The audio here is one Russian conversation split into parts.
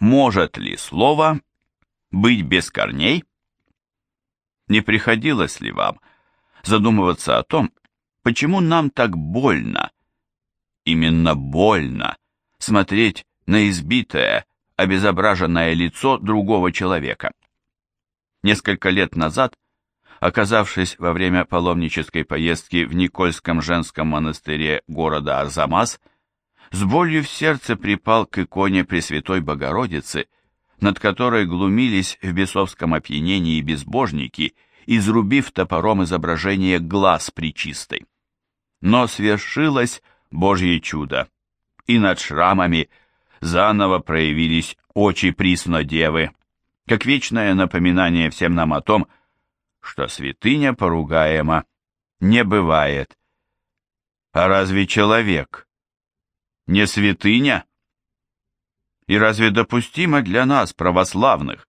Может ли слово быть без корней? Не приходилось ли вам задумываться о том, почему нам так больно, именно больно, смотреть на избитое, обезображенное лицо другого человека? Несколько лет назад, оказавшись во время паломнической поездки в Никольском женском монастыре города Арзамас, с болью в сердце припал к иконе Пресвятой Богородицы, над которой глумились в бесовском опьянении безбожники, изрубив топором изображение глаз причистой. Но свершилось Божье чудо, и над шрамами заново проявились очи присно девы, как вечное напоминание всем нам о том, что святыня поругаема не бывает. А разве человек не святыня? И разве допустимо для нас, православных,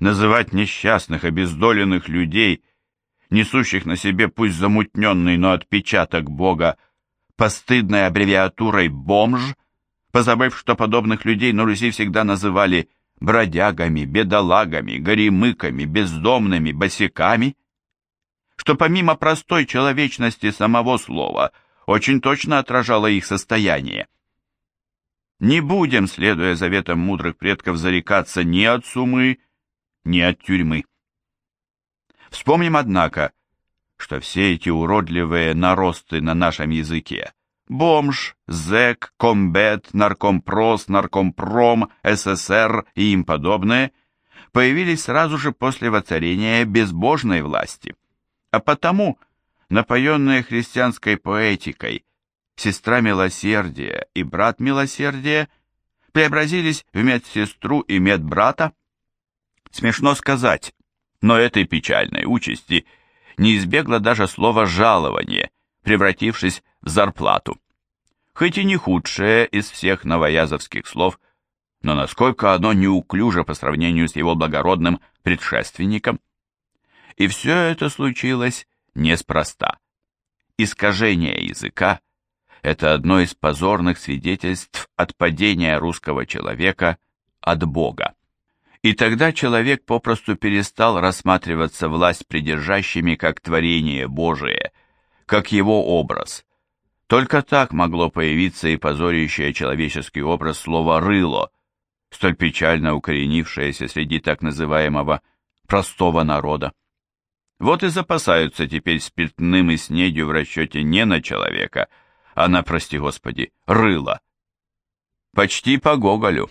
называть несчастных, обездоленных людей, несущих на себе пусть замутненный, но отпечаток Бога, постыдной аббревиатурой «бомж», позабыв, что подобных людей на Руси всегда называли бродягами, бедолагами, горемыками, бездомными, босиками, что помимо простой человечности самого слова очень точно отражало их состояние. Не будем, следуя заветам мудрых предков, зарекаться ни от сумы, ни от тюрьмы. Вспомним, однако, что все эти уродливые наросты на нашем языке бомж, зэк, комбет, наркомпрос, наркомпром, СССР и им подобное появились сразу же после воцарения безбожной власти. А потому, напоенные христианской поэтикой, сестра милосердия и брат милосердия преобразились в медсестру и медбрата. Смешно сказать, но этой печальной участи не избегло даже слово «жалование», превратившись в зарплату. Хоть и не худшее из всех новоязовских слов, но насколько оно неуклюже по сравнению с его благородным предшественником. И все это случилось неспроста. Искажение языка – это одно из позорных свидетельств отпадения русского человека от Бога. И тогда человек попросту перестал рассматриваться власть придержащими как творение Божие, как его образ. Только так могло появиться и позорящее человеческий образ слова «рыло», столь печально укоренившееся среди так называемого простого народа. Вот и запасаются теперь спиртным и снедью в расчете не на человека, а на, прости господи, рыло. Почти по Гоголю.